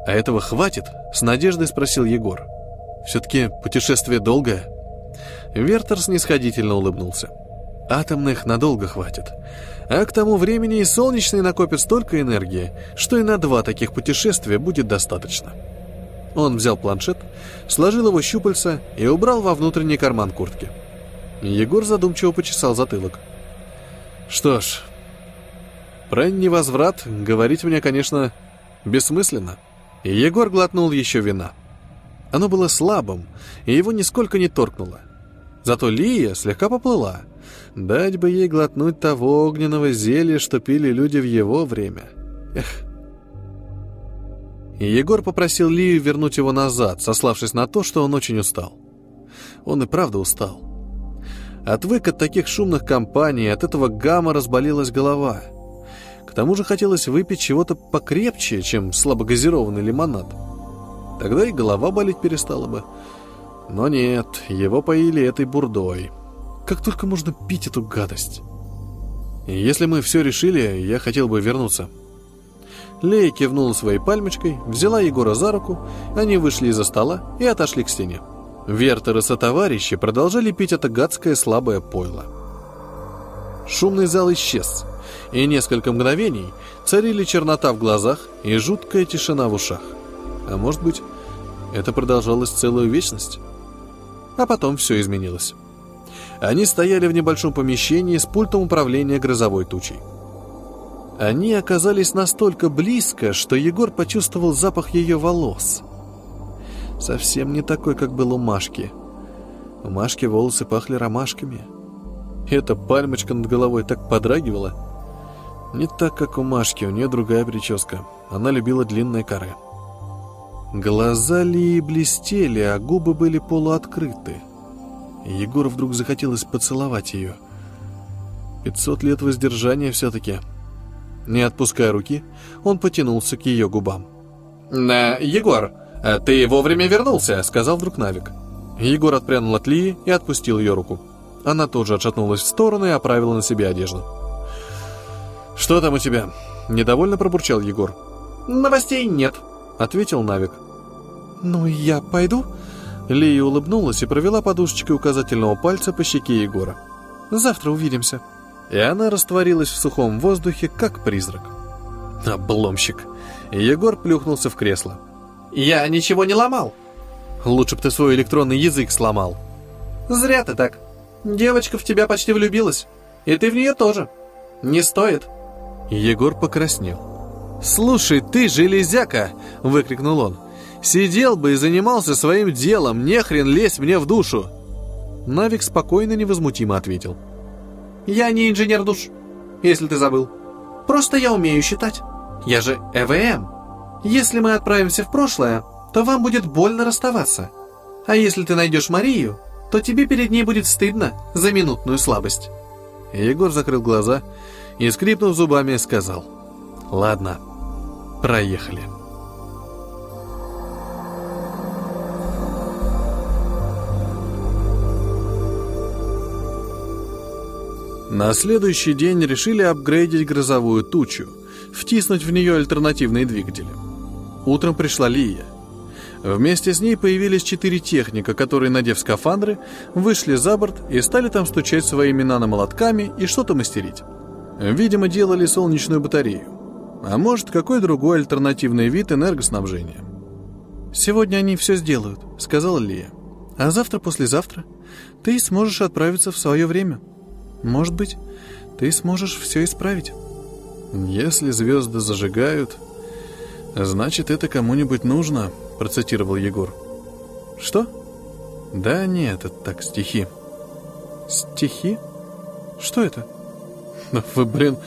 «А этого хватит?» — с надеждой спросил Егор. «Все-таки путешествие долгое?» Вертер снисходительно улыбнулся. Атомных надолго хватит. А к тому времени и солнечные накопят столько энергии, что и на два таких путешествия будет достаточно. Он взял планшет, сложил его щупальца и убрал во внутренний карман куртки. Егор задумчиво почесал затылок. «Что ж, Про невозврат говорить мне, конечно, бессмысленно. Егор глотнул еще вина. Оно было слабым, и его нисколько не торкнуло. Зато Лия слегка поплыла. Дать бы ей глотнуть того огненного зелья, что пили люди в его время. Эх. Егор попросил Лию вернуть его назад, сославшись на то, что он очень устал. Он и правда устал. Отвык от таких шумных компаний, от этого гамма разболелась голова. К тому же хотелось выпить чего-то покрепче, чем слабогазированный лимонад. Тогда и голова болеть перестала бы. Но нет, его поили этой бурдой. Как только можно пить эту гадость? Если мы все решили, я хотел бы вернуться. Лея кивнула своей пальмочкой, взяла Егора за руку, они вышли из-за стола и отошли к стене. Вертер и сотоварищи продолжали пить это гадское слабое пойло. Шумный зал исчез, и несколько мгновений царили чернота в глазах и жуткая тишина в ушах. А может быть, это продолжалось целую вечность? А потом все изменилось. Они стояли в небольшом помещении с пультом управления грозовой тучей. Они оказались настолько близко, что Егор почувствовал запах ее волос – Совсем не такой, как был у Машки. У Машки волосы пахли ромашками. Эта пальмочка над головой так подрагивала. Не так, как у Машки, у нее другая прическа. Она любила длинные коры. Глаза Лии блестели, а губы были полуоткрыты. Егору вдруг захотелось поцеловать ее. Пятьсот лет воздержания все-таки. Не отпуская руки, он потянулся к ее губам. «На, Егор, «Э, «Ты вовремя вернулся», — сказал вдруг Навик. Егор отпрянул от Лии и отпустил ее руку. Она тоже отшатнулась в сторону и оправила на себе одежду. «Что там у тебя?» — недовольно пробурчал Егор. «Новостей нет», — ответил Навик. «Ну, я пойду?» Лия улыбнулась и провела подушечкой указательного пальца по щеке Егора. «Завтра увидимся». И она растворилась в сухом воздухе, как призрак. Обломщик. Егор плюхнулся в кресло. Я ничего не ломал. Лучше бы ты свой электронный язык сломал. Зря ты так. Девочка в тебя почти влюбилась. И ты в нее тоже. Не стоит. Егор покраснел. «Слушай, ты железяка!» — выкрикнул он. «Сидел бы и занимался своим делом, не хрен лезь мне в душу!» Навик спокойно, невозмутимо ответил. «Я не инженер душ, если ты забыл. Просто я умею считать. Я же ЭВМ. Если мы отправимся в прошлое, то вам будет больно расставаться. А если ты найдешь Марию, то тебе перед ней будет стыдно за минутную слабость». Егор закрыл глаза и, скрипнув зубами, сказал «Ладно, проехали». На следующий день решили апгрейдить грозовую тучу, втиснуть в нее альтернативные двигатели. Утром пришла Лия. Вместе с ней появились четыре техника, которые, надев скафандры, вышли за борт и стали там стучать своими наномолотками и что-то мастерить. Видимо, делали солнечную батарею. А может, какой другой альтернативный вид энергоснабжения. «Сегодня они все сделают», — сказала Лия. «А завтра-послезавтра ты сможешь отправиться в свое время. Может быть, ты сможешь все исправить». «Если звезды зажигают, «Значит, это кому-нибудь нужно», — процитировал Егор. «Что?» «Да нет, это так, стихи». «Стихи? Что это?» «Вы, блин,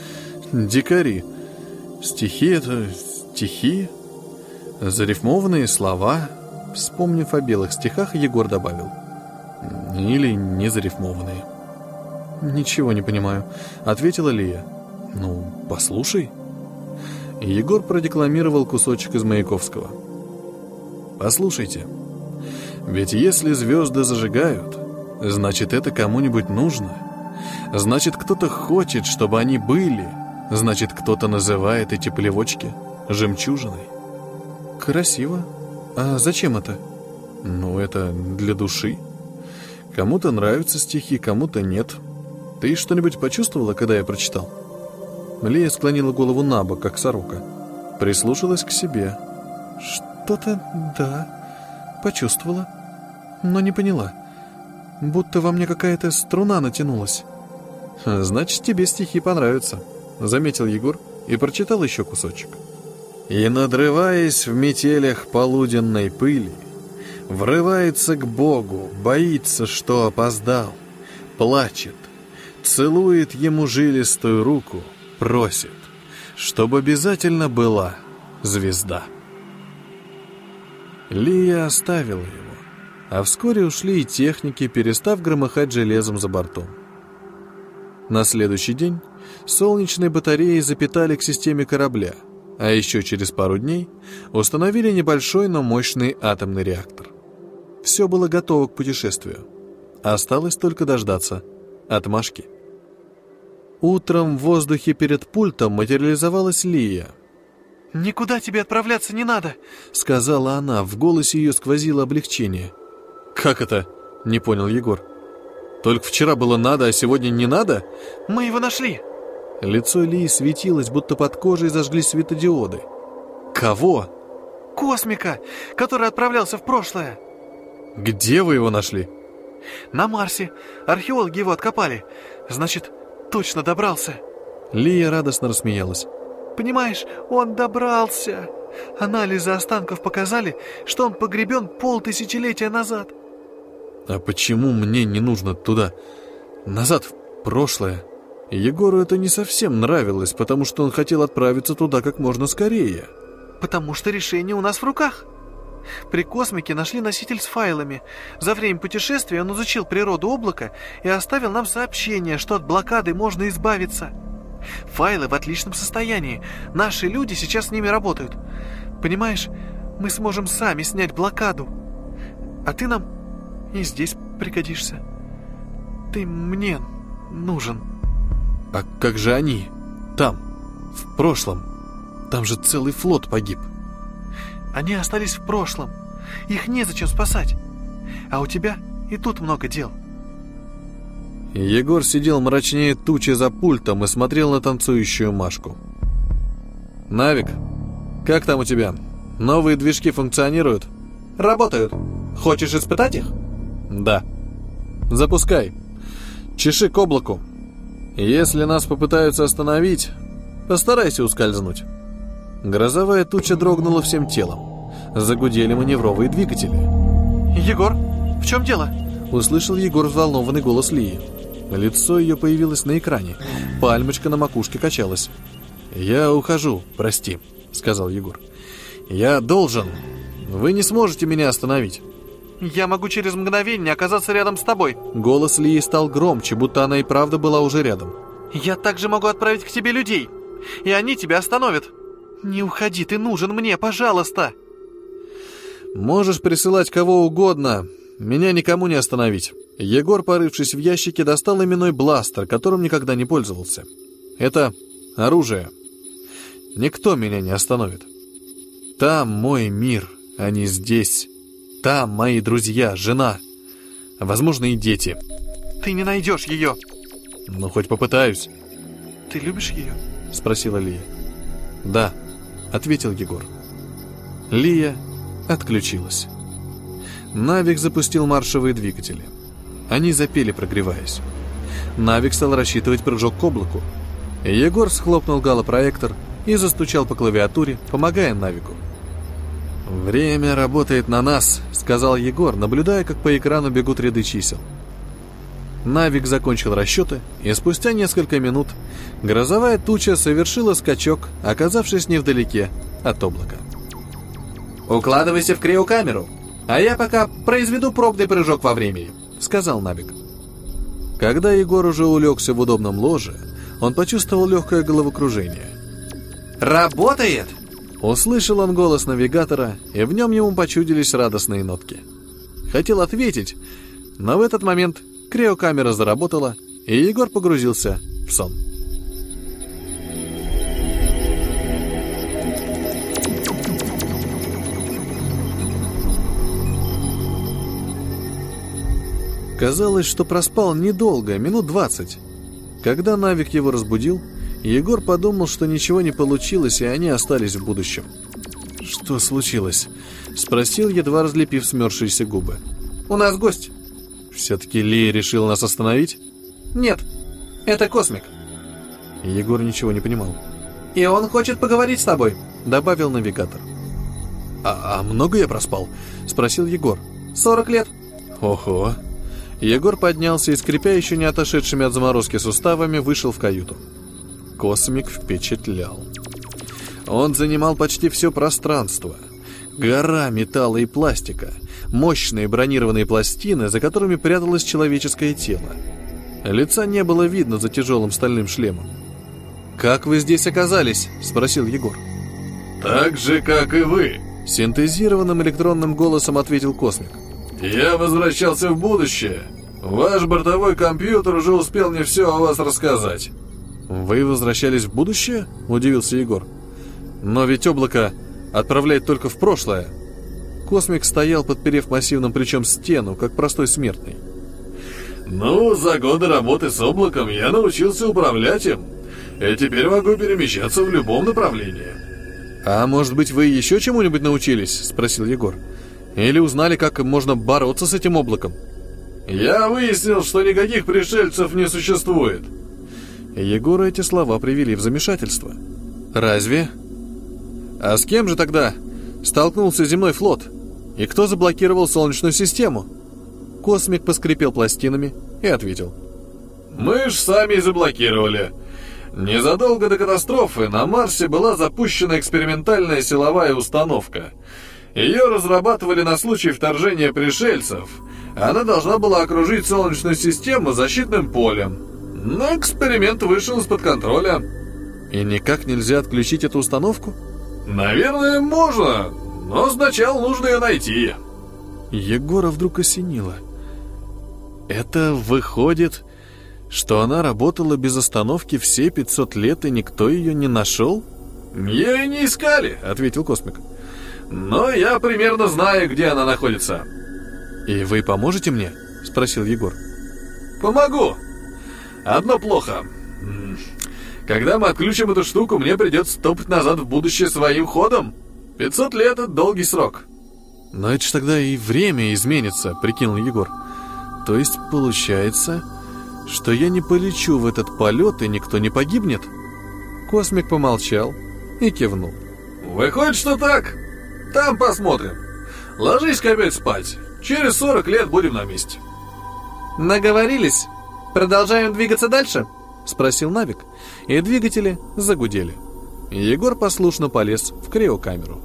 дикари. Стихи — это стихи, зарифмованные слова». Вспомнив о белых стихах, Егор добавил. «Или не зарифмованные». «Ничего не понимаю», — ответила Лия. «Ну, послушай». Егор продекламировал кусочек из Маяковского. «Послушайте, ведь если звезды зажигают, значит, это кому-нибудь нужно. Значит, кто-то хочет, чтобы они были. Значит, кто-то называет эти плевочки жемчужиной». «Красиво. А зачем это?» «Ну, это для души. Кому-то нравятся стихи, кому-то нет. Ты что-нибудь почувствовала, когда я прочитал?» Лия склонила голову на бок, как сорока. Прислушалась к себе. «Что-то, да, почувствовала, но не поняла. Будто во мне какая-то струна натянулась». «Значит, тебе стихи понравятся», — заметил Егор и прочитал еще кусочек. И, надрываясь в метелях полуденной пыли, врывается к Богу, боится, что опоздал, плачет, целует ему жилистую руку, просит, чтобы обязательно была звезда. Лия оставила его, а вскоре ушли и техники, перестав громыхать железом за бортом. На следующий день солнечные батареи запитали к системе корабля, а еще через пару дней установили небольшой, но мощный атомный реактор. Все было готово к путешествию. Осталось только дождаться отмашки. Утром в воздухе перед пультом материализовалась Лия. «Никуда тебе отправляться не надо», — сказала она, в голосе ее сквозило облегчение. «Как это?» — не понял Егор. «Только вчера было надо, а сегодня не надо?» «Мы его нашли». Лицо Лии светилось, будто под кожей зажглись светодиоды. «Кого?» «Космика, который отправлялся в прошлое». «Где вы его нашли?» «На Марсе. Археологи его откопали. Значит, точно добрался». Лия радостно рассмеялась. «Понимаешь, он добрался. Анализы останков показали, что он погребен полтысячелетия назад». «А почему мне не нужно туда? Назад, в прошлое?» Егору это не совсем нравилось, потому что он хотел отправиться туда как можно скорее. «Потому что решение у нас в руках», при космике нашли носитель с файлами. За время путешествия он изучил природу облака и оставил нам сообщение, что от блокады можно избавиться. Файлы в отличном состоянии. Наши люди сейчас с ними работают. Понимаешь, мы сможем сами снять блокаду. А ты нам и здесь пригодишься. Ты мне нужен. А как же они? Там, в прошлом. Там же целый флот погиб. Они остались в прошлом. Их незачем спасать. А у тебя и тут много дел. Егор сидел мрачнее тучи за пультом и смотрел на танцующую Машку. «Навик, как там у тебя? Новые движки функционируют?» «Работают. Хочешь испытать их?» «Да». «Запускай. Чеши к облаку. Если нас попытаются остановить, постарайся ускользнуть». Грозовая туча дрогнула всем телом. Загудели маневровые двигатели. «Егор, в чем дело?» Услышал Егор взволнованный голос Лии. Лицо ее появилось на экране. Пальмочка на макушке качалась. «Я ухожу, прости», — сказал Егор. «Я должен. Вы не сможете меня остановить». «Я могу через мгновение оказаться рядом с тобой». Голос Лии стал громче, будто она и правда была уже рядом. «Я также могу отправить к тебе людей, и они тебя остановят». «Не уходи, ты нужен мне, пожалуйста!» «Можешь присылать кого угодно. Меня никому не остановить». Егор, порывшись в ящике, достал именной бластер, которым никогда не пользовался. «Это оружие. Никто меня не остановит. Там мой мир, а не здесь. Там мои друзья, жена, возможно, и дети». «Ты не найдешь ее!» «Ну, хоть попытаюсь». «Ты любишь ее?» — спросила Лия. «Да». — ответил Егор. Лия отключилась. Навик запустил маршевые двигатели. Они запели, прогреваясь. Навик стал рассчитывать прыжок к облаку. Егор схлопнул галопроектор и застучал по клавиатуре, помогая Навику. «Время работает на нас», — сказал Егор, наблюдая, как по экрану бегут ряды чисел. Навик закончил расчеты, и спустя несколько минут грозовая туча совершила скачок, оказавшись невдалеке от облака. «Укладывайся в криокамеру, а я пока произведу пробный прыжок во времени», — сказал Навик. Когда Егор уже улегся в удобном ложе, он почувствовал легкое головокружение. «Работает!» Услышал он голос навигатора, и в нем ему почудились радостные нотки. Хотел ответить, но в этот момент Криокамера заработала, и Егор погрузился в сон. Казалось, что проспал недолго, минут двадцать. Когда Навик его разбудил, Егор подумал, что ничего не получилось, и они остались в будущем. «Что случилось?» — спросил, едва разлепив смерзшиеся губы. «У нас гость». Все-таки Ли решил нас остановить? Нет, это космик. Егор ничего не понимал. «И он хочет поговорить с тобой», — добавил навигатор. «А, а много я проспал?» — спросил Егор. «Сорок лет». «Ого». Егор поднялся и, скрипя еще не отошедшими от заморозки суставами, вышел в каюту. Космик впечатлял. Он занимал почти все пространство. Гора металла и пластика, мощные бронированные пластины, за которыми пряталось человеческое тело. Лица не было видно за тяжелым стальным шлемом. «Как вы здесь оказались?» — спросил Егор. «Так же, как и вы», — синтезированным электронным голосом ответил Космик. «Я возвращался в будущее. Ваш бортовой компьютер уже успел мне все о вас рассказать». «Вы возвращались в будущее?» — удивился Егор. «Но ведь облако отправляет только в прошлое». Космик стоял, подперев массивным плечом стену, как простой смертный. «Ну, за годы работы с облаком я научился управлять им, и теперь могу перемещаться в любом направлении». «А может быть, вы еще чему-нибудь научились?» — спросил Егор. «Или узнали, как можно бороться с этим облаком?» «Я выяснил, что никаких пришельцев не существует», Егора эти слова привели в замешательство. «Разве? А с кем же тогда столкнулся земной флот? И кто заблокировал Солнечную систему?» Космик поскрипел пластинами и ответил. «Мы ж сами и заблокировали. Незадолго до катастрофы на Марсе была запущена экспериментальная силовая установка. Ее разрабатывали на случай вторжения пришельцев. Она должна была окружить Солнечную систему защитным полем, но эксперимент вышел из-под контроля. И никак нельзя отключить эту установку? Наверное, можно, но сначала нужно ее найти. Егора вдруг осенило. Это выходит, что она работала без остановки все 500 лет, и никто ее не нашел? Ее не искали, ответил Космик. Но я примерно знаю, где она находится. И вы поможете мне? Спросил Егор. Помогу, Одно плохо. Когда мы отключим эту штуку, мне придется топать назад в будущее своим ходом. 500 лет — это долгий срок. Но это ж тогда и время изменится, прикинул Егор. То есть получается, что я не полечу в этот полет, и никто не погибнет? Космик помолчал и кивнул. Выходит, что так. Там посмотрим. Ложись опять спать. Через 40 лет будем на месте. Наговорились? «Продолжаем двигаться дальше?» — спросил Навик, и двигатели загудели. Егор послушно полез в криокамеру.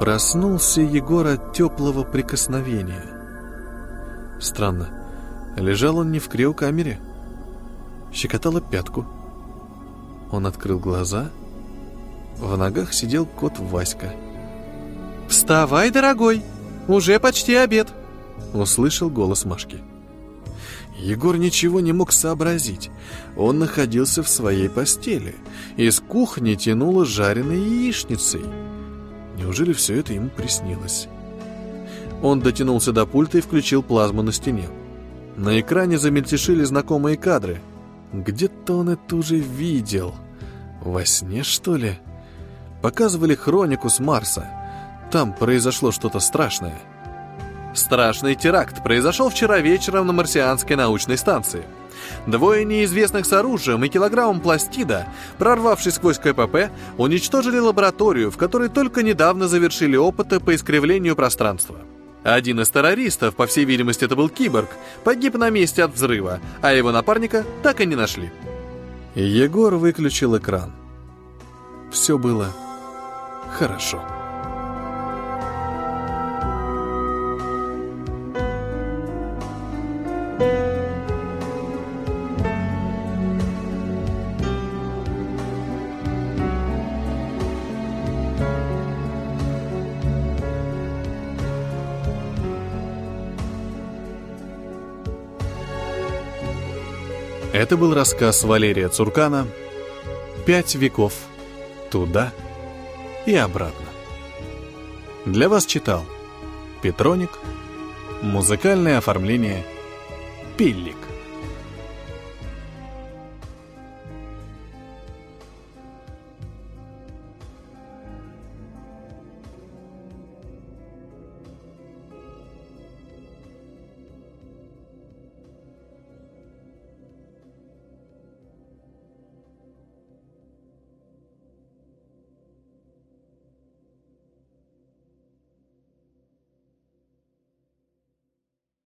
Проснулся Егор от теплого прикосновения. Странно. Лежал он не в криокамере. Щекотала пятку. Он открыл глаза. В ногах сидел кот Васька. «Вставай, дорогой! Уже почти обед!» Услышал голос Машки. Егор ничего не мог сообразить. Он находился в своей постели. Из кухни тянуло жареной яичницей. Неужели все это ему приснилось? Он дотянулся до пульта и включил плазму на стене. На экране замельтешили знакомые кадры. Где-то он это уже видел. Во сне, что ли? Показывали хронику с Марса. Там произошло что-то страшное. Страшный теракт произошел вчера вечером на марсианской научной станции. Двое неизвестных с оружием и килограммом пластида, прорвавшись сквозь КПП, уничтожили лабораторию, в которой только недавно завершили опыты по искривлению пространства. Один из террористов, по всей видимости это был киборг, погиб на месте от взрыва, а его напарника так и не нашли. Егор выключил экран. Все было хорошо. Это был рассказ Валерия Цуркана «Пять веков. Туда и обратно». Для вас читал Петроник, музыкальное оформление «Пиллик».